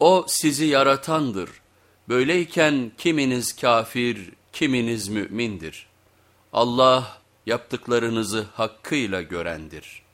O sizi yaratandır. Böyleyken kiminiz kafir, kiminiz mümindir. Allah yaptıklarınızı hakkıyla görendir.''